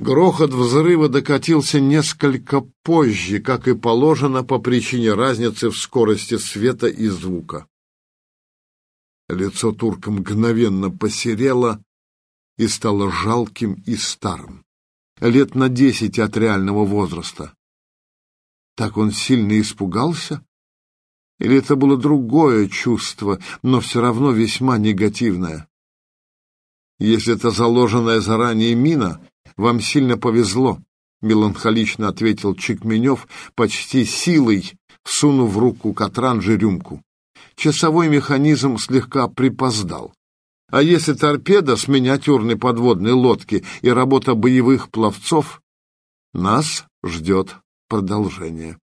Грохот взрыва докатился несколько позже, как и положено по причине разницы в скорости света и звука. Лицо турка мгновенно посерело и стало жалким и старым. Лет на десять от реального возраста. Так он сильно испугался? Или это было другое чувство, но все равно весьма негативное? Если это заложенная заранее мина, вам сильно повезло, меланхолично ответил Чекменев, почти силой всунув в руку Катранжи рюмку. Часовой механизм слегка припоздал. А если торпеда с миниатюрной подводной лодки и работа боевых пловцов, нас ждет продолжение.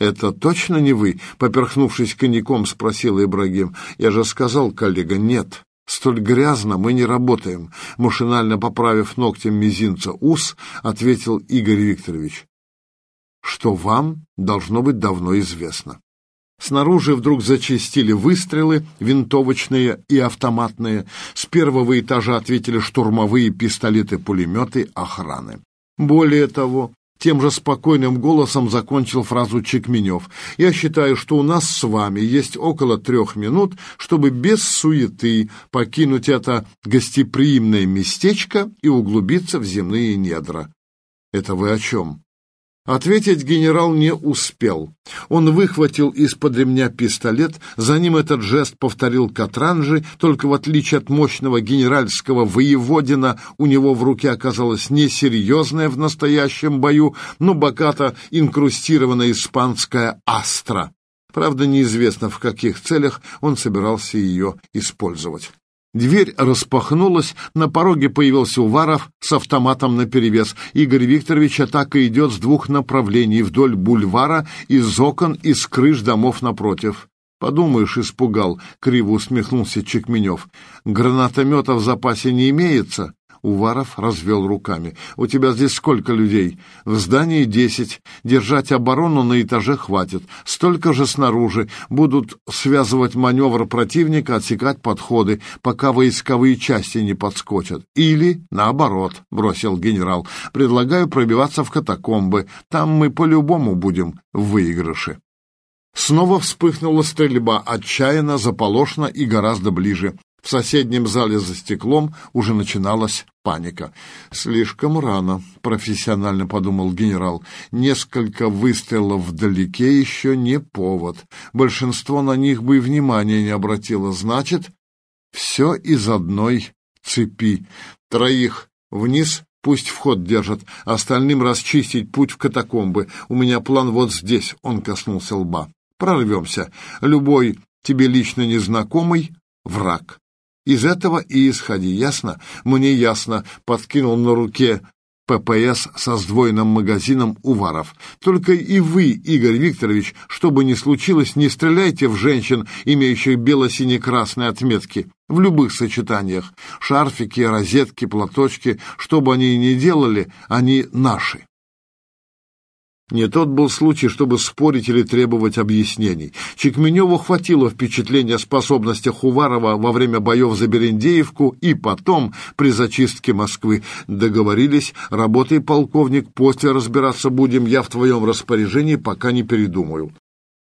«Это точно не вы?» — поперхнувшись коньяком, спросил Ибрагим. «Я же сказал, коллега, нет. Столь грязно мы не работаем», — машинально поправив ногтем мизинца ус, ответил Игорь Викторович. «Что вам должно быть давно известно». Снаружи вдруг зачистили выстрелы, винтовочные и автоматные. С первого этажа ответили штурмовые пистолеты-пулеметы охраны. Более того, тем же спокойным голосом закончил фразу Чекменев. «Я считаю, что у нас с вами есть около трех минут, чтобы без суеты покинуть это гостеприимное местечко и углубиться в земные недра». «Это вы о чем?» Ответить генерал не успел. Он выхватил из-под ремня пистолет, за ним этот жест повторил Катранжи, только в отличие от мощного генеральского воеводина у него в руке оказалась несерьезная в настоящем бою, но богато инкрустированная испанская астра. Правда, неизвестно, в каких целях он собирался ее использовать. Дверь распахнулась, на пороге появился Уваров с автоматом наперевес. Игорь Викторович атака идет с двух направлений, вдоль бульвара, из окон, из крыш домов напротив. «Подумаешь, испугал», — криво усмехнулся Чекменев. «Гранатомета в запасе не имеется?» Уваров развел руками. «У тебя здесь сколько людей?» «В здании десять. Держать оборону на этаже хватит. Столько же снаружи. Будут связывать маневр противника, отсекать подходы, пока войсковые части не подскочат. Или, наоборот, — бросил генерал, — предлагаю пробиваться в катакомбы. Там мы по-любому будем в выигрыше». Снова вспыхнула стрельба, отчаянно, заполошно и гораздо ближе. В соседнем зале за стеклом уже начиналась паника. «Слишком рано», — профессионально подумал генерал. «Несколько выстрелов вдалеке еще не повод. Большинство на них бы и внимания не обратило. Значит, все из одной цепи. Троих вниз, пусть вход держат, остальным расчистить путь в катакомбы. У меня план вот здесь», — он коснулся лба. «Прорвемся. Любой тебе лично незнакомый — враг». Из этого и исходи, ясно? Мне ясно, подкинул на руке ППС со сдвоенным магазином Уваров. Только и вы, Игорь Викторович, что бы ни случилось, не стреляйте в женщин, имеющих бело-сине-красные отметки, в любых сочетаниях. Шарфики, розетки, платочки, что бы они ни делали, они наши. Не тот был случай, чтобы спорить или требовать объяснений. Чекменеву хватило впечатления о способностях Уварова во время боев за Берендеевку и потом при зачистке Москвы. Договорились, работай, полковник, после разбираться будем, я в твоем распоряжении, пока не передумаю.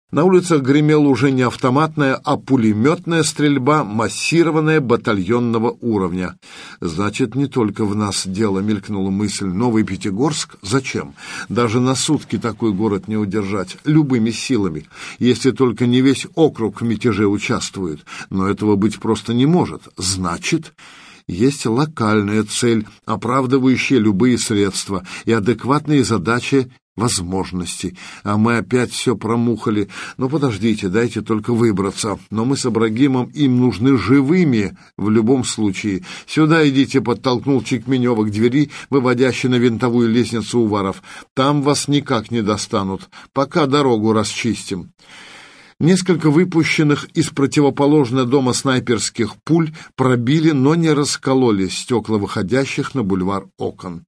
На улицах гремела уже не автоматная, а пулеметная стрельба, массированная батальонного уровня. Значит, не только в нас дело, мелькнула мысль. Новый Пятигорск? Зачем? Даже на сутки такой город не удержать, любыми силами, если только не весь округ в мятеже участвует. Но этого быть просто не может. Значит есть локальная цель, оправдывающая любые средства, и адекватные задачи возможностей. А мы опять все промухали. Ну, подождите, дайте только выбраться. Но мы с Абрагимом им нужны живыми в любом случае. Сюда идите, подтолкнул Чекменева к двери, выводящей на винтовую лестницу Уваров. Там вас никак не достанут, пока дорогу расчистим. Несколько выпущенных из противоположного дома снайперских пуль пробили, но не раскололи стекла выходящих на бульвар окон.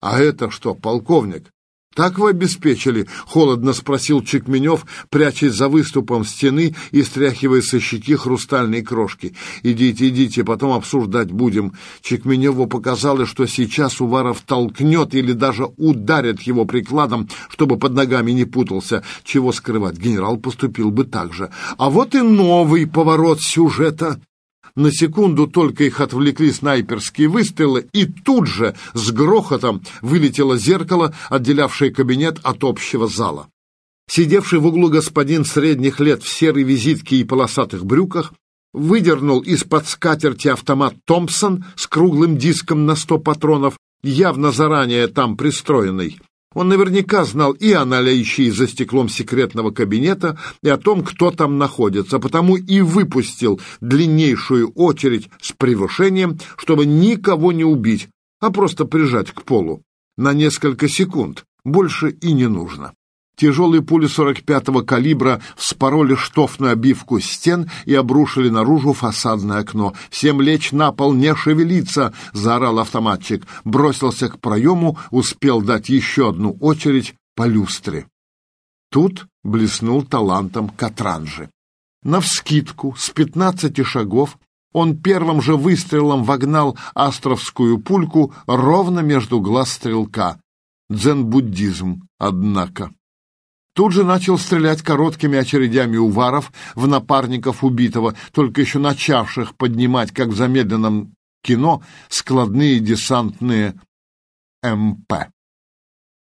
«А это что, полковник?» «Так вы обеспечили?» — холодно спросил Чекменев, прячась за выступом стены и стряхивая со щеки хрустальные крошки. «Идите, идите, потом обсуждать будем». Чекменеву показалось, что сейчас Уваров толкнет или даже ударит его прикладом, чтобы под ногами не путался. Чего скрывать, генерал поступил бы так же. А вот и новый поворот сюжета. На секунду только их отвлекли снайперские выстрелы, и тут же с грохотом вылетело зеркало, отделявшее кабинет от общего зала. Сидевший в углу господин средних лет в серой визитке и полосатых брюках выдернул из-под скатерти автомат «Томпсон» с круглым диском на сто патронов, явно заранее там пристроенный. Он наверняка знал и о наличии за стеклом секретного кабинета, и о том, кто там находится, потому и выпустил длиннейшую очередь с превышением, чтобы никого не убить, а просто прижать к полу. На несколько секунд. Больше и не нужно. Тяжелые пули 45-го калибра вспороли штофную обивку стен и обрушили наружу фасадное окно. «Всем лечь на пол, не шевелиться!» — заорал автоматчик. Бросился к проему, успел дать еще одну очередь по люстре. Тут блеснул талантом Катранжи. Навскидку, с пятнадцати шагов, он первым же выстрелом вогнал астровскую пульку ровно между глаз стрелка. Дзен-буддизм, однако. Тут же начал стрелять короткими очередями уваров в напарников убитого, только еще начавших поднимать, как в замедленном кино, складные десантные МП.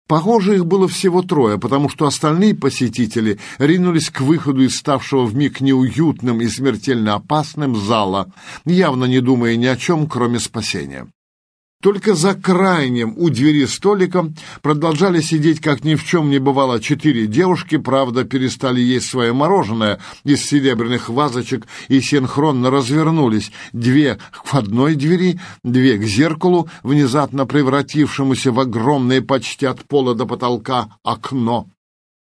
Похоже, их было всего трое, потому что остальные посетители ринулись к выходу из ставшего вмиг неуютным и смертельно опасным зала, явно не думая ни о чем, кроме спасения. Только за крайним у двери столиком продолжали сидеть, как ни в чем не бывало, четыре девушки, правда, перестали есть свое мороженое из серебряных вазочек и синхронно развернулись. Две к одной двери, две к зеркалу, внезапно превратившемуся в огромное почти от пола до потолка окно.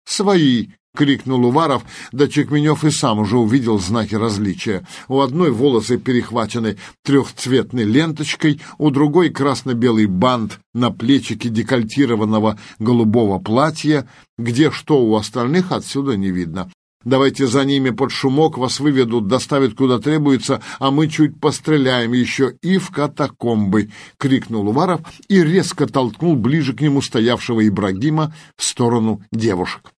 Свои — крикнул Уваров, да Чекменев и сам уже увидел знаки различия. У одной волосы перехвачены трехцветной ленточкой, у другой красно-белый бант на плечике декольтированного голубого платья, где что у остальных отсюда не видно. Давайте за ними под шумок вас выведут, доставят куда требуется, а мы чуть постреляем еще и в катакомбы!» — крикнул Уваров и резко толкнул ближе к нему стоявшего Ибрагима в сторону девушек.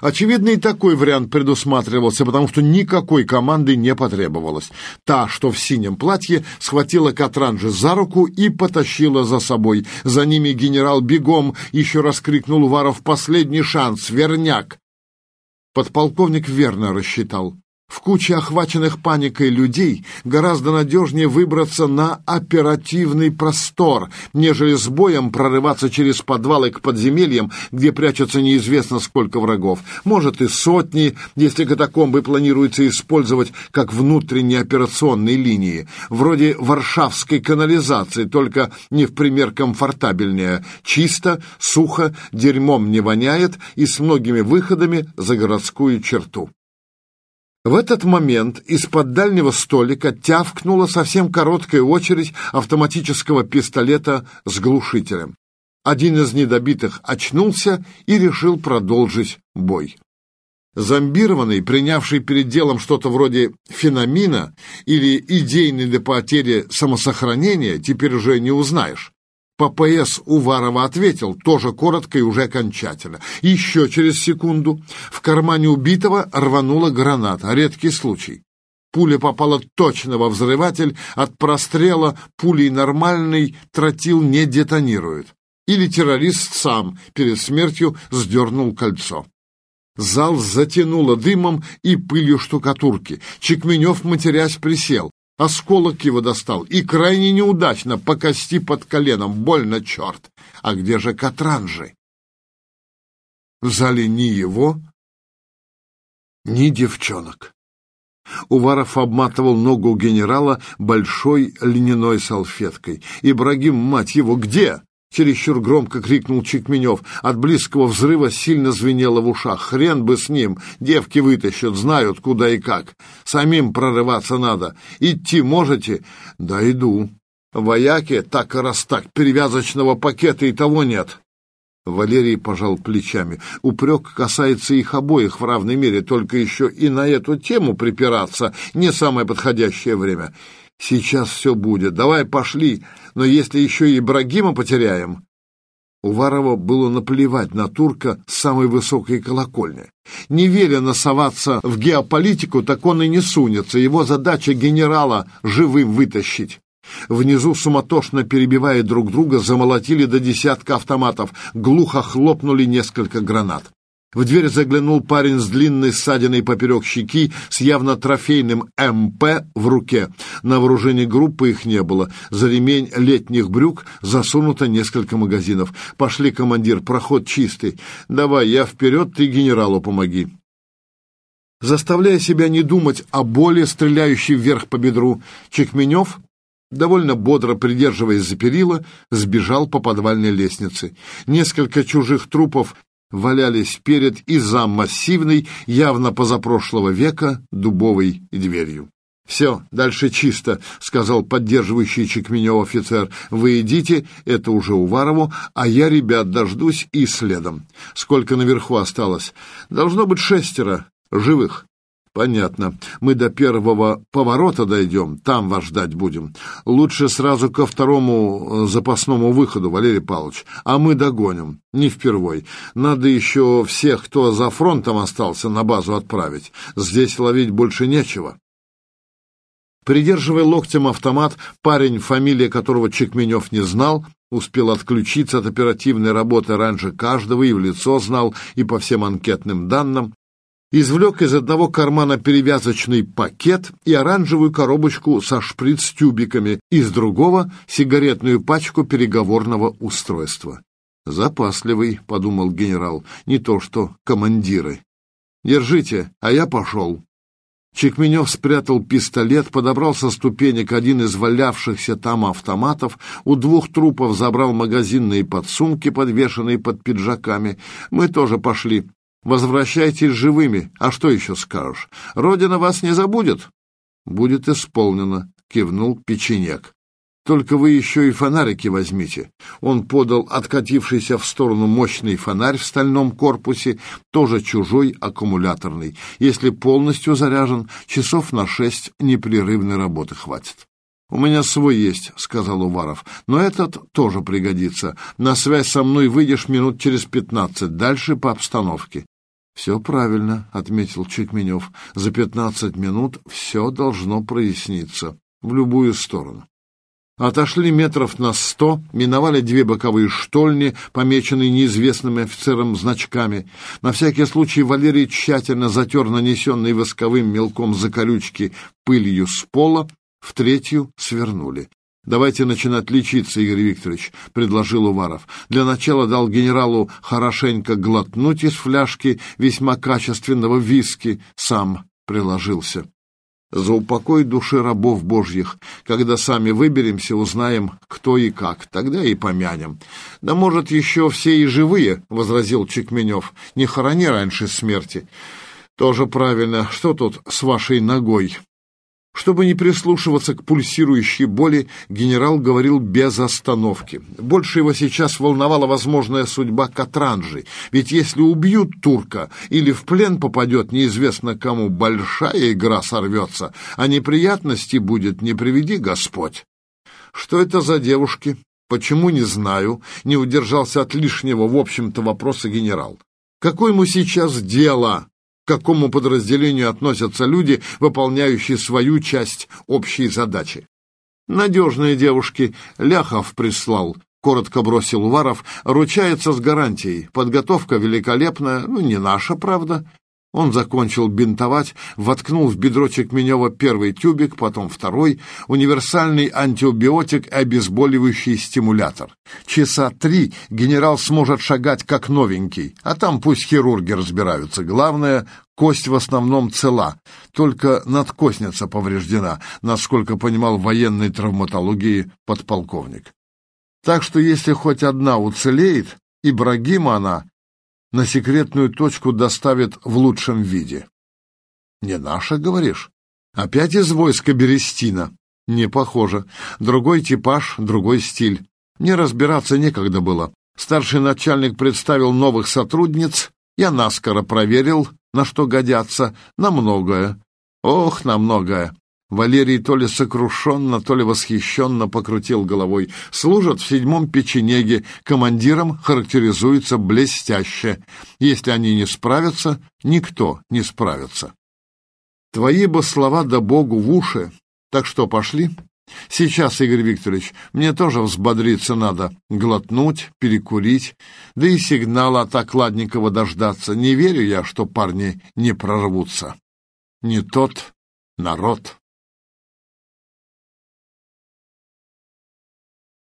Очевидно, и такой вариант предусматривался, потому что никакой команды не потребовалось. Та, что в синем платье, схватила Катранжи за руку и потащила за собой. За ними генерал бегом еще раз крикнул Варов «Последний шанс! Верняк!» Подполковник верно рассчитал. В куче охваченных паникой людей гораздо надежнее выбраться на оперативный простор, нежели с боем прорываться через подвалы к подземельям, где прячется неизвестно сколько врагов. Может и сотни, если катакомбы планируется использовать как внутренние операционные линии, вроде варшавской канализации, только не в пример комфортабельнее. Чисто, сухо, дерьмом не воняет и с многими выходами за городскую черту. В этот момент из-под дальнего столика тявкнула совсем короткая очередь автоматического пистолета с глушителем. Один из недобитых очнулся и решил продолжить бой. Зомбированный, принявший перед делом что-то вроде феномена или идейный до потери самосохранения, теперь уже не узнаешь. ППС Уварова ответил, тоже коротко и уже окончательно. Еще через секунду в кармане убитого рванула граната, редкий случай. Пуля попала точно во взрыватель, от прострела пулей нормальный тротил не детонирует. Или террорист сам перед смертью сдернул кольцо. Зал затянуло дымом и пылью штукатурки. Чекменев, матерясь, присел. Осколок его достал, и крайне неудачно, по кости под коленом. Больно, черт! А где же Катранжи? В зале ни его, ни девчонок. Уваров обматывал ногу генерала большой льняной салфеткой. «Ибрагим, мать его, где?» Чересчур громко крикнул Чекменев. От близкого взрыва сильно звенело в ушах. Хрен бы с ним. Девки вытащат, знают, куда и как. Самим прорываться надо. Идти можете? Да иду. Вояки, так и раз так, перевязочного пакета и того нет. Валерий пожал плечами. Упрек касается их обоих в равной мере, только еще и на эту тему припираться не самое подходящее время. Сейчас все будет. Давай пошли. Но если еще и Ибрагима потеряем... Уварова было наплевать на турка с самой высокой колокольни. Не велено соваться в геополитику, так он и не сунется. Его задача генерала живым вытащить. Внизу, суматошно перебивая друг друга, замолотили до десятка автоматов, глухо хлопнули несколько гранат. В дверь заглянул парень с длинной ссадиной поперек щеки с явно трофейным МП в руке. На вооружении группы их не было. За ремень летних брюк засунуто несколько магазинов. «Пошли, командир, проход чистый. Давай, я вперед, ты генералу помоги». Заставляя себя не думать о боли, стреляющей вверх по бедру, Чекменев довольно бодро придерживаясь за перила, сбежал по подвальной лестнице. Несколько чужих трупов валялись перед и за массивной, явно позапрошлого века, дубовой дверью. «Все, дальше чисто», — сказал поддерживающий Чекменев офицер. «Вы идите, это уже Уварову, а я ребят дождусь и следом. Сколько наверху осталось? Должно быть шестеро живых». Понятно. Мы до первого поворота дойдем, там вас ждать будем. Лучше сразу ко второму э, запасному выходу, Валерий Павлович, а мы догоним. Не впервой. Надо еще всех, кто за фронтом остался, на базу отправить. Здесь ловить больше нечего. Придерживая локтем автомат, парень, фамилия которого Чекменев не знал, успел отключиться от оперативной работы раньше каждого и в лицо знал, и по всем анкетным данным, извлек из одного кармана перевязочный пакет и оранжевую коробочку со шприц-тюбиками, из другого — сигаретную пачку переговорного устройства. «Запасливый», — подумал генерал, — «не то что командиры». «Держите, а я пошел». Чекменев спрятал пистолет, подобрал со ступенек один из валявшихся там автоматов, у двух трупов забрал магазинные подсумки, подвешенные под пиджаками. Мы тоже пошли. Возвращайтесь живыми. А что еще скажешь? Родина вас не забудет? Будет исполнено, кивнул печенек. Только вы еще и фонарики возьмите. Он подал откатившийся в сторону мощный фонарь в стальном корпусе, тоже чужой аккумуляторный. Если полностью заряжен, часов на шесть непрерывной работы хватит. «У меня свой есть», — сказал Уваров, — «но этот тоже пригодится. На связь со мной выйдешь минут через пятнадцать, дальше по обстановке. «Все правильно», — отметил Чекменев. «За пятнадцать минут все должно проясниться. В любую сторону». Отошли метров на сто, миновали две боковые штольни, помеченные неизвестными офицером значками. На всякий случай Валерий тщательно затер нанесенные восковым мелком закорючки пылью с пола, в третью свернули. «Давайте начинать лечиться, Игорь Викторович», — предложил Уваров. Для начала дал генералу хорошенько глотнуть из фляжки весьма качественного виски, сам приложился. «За упокой души рабов божьих. Когда сами выберемся, узнаем, кто и как. Тогда и помянем». «Да, может, еще все и живые», — возразил Чекменев. «Не хорони раньше смерти». «Тоже правильно. Что тут с вашей ногой?» Чтобы не прислушиваться к пульсирующей боли, генерал говорил без остановки. Больше его сейчас волновала возможная судьба Катранжи, ведь если убьют турка или в плен попадет неизвестно кому, большая игра сорвется, а неприятностей будет не приведи Господь. Что это за девушки? Почему, не знаю, не удержался от лишнего, в общем-то, вопроса генерал. Какое ему сейчас дело к какому подразделению относятся люди, выполняющие свою часть общей задачи. Надежные девушки, Ляхов прислал, коротко бросил Уваров, ручается с гарантией. Подготовка великолепная, ну, не наша, правда, он закончил бинтовать, воткнул в бедро Чекменева первый тюбик, потом второй, универсальный антибиотик и обезболивающий стимулятор. Часа три генерал сможет шагать как новенький, а там пусть хирурги разбираются. Главное, кость в основном цела, только надкостница повреждена, насколько понимал военной травматологии подполковник. Так что если хоть одна уцелеет, Ибрагима она на секретную точку доставят в лучшем виде. Не наша, говоришь? Опять из войска Берестина? Не похоже. Другой типаж, другой стиль. Не разбираться некогда было. Старший начальник представил новых сотрудниц, я наскоро проверил, на что годятся, на многое. Ох, на многое. Валерий то ли сокрушенно, то ли восхищенно покрутил головой. Служат в седьмом печенеге, командиром характеризуется блестяще. Если они не справятся, никто не справится. Твои бы слова да Богу в уши. Так что, пошли? Сейчас, Игорь Викторович, мне тоже взбодриться надо, глотнуть, перекурить, да и сигнала от Окладникова дождаться. Не верю я, что парни не прорвутся. Не тот народ.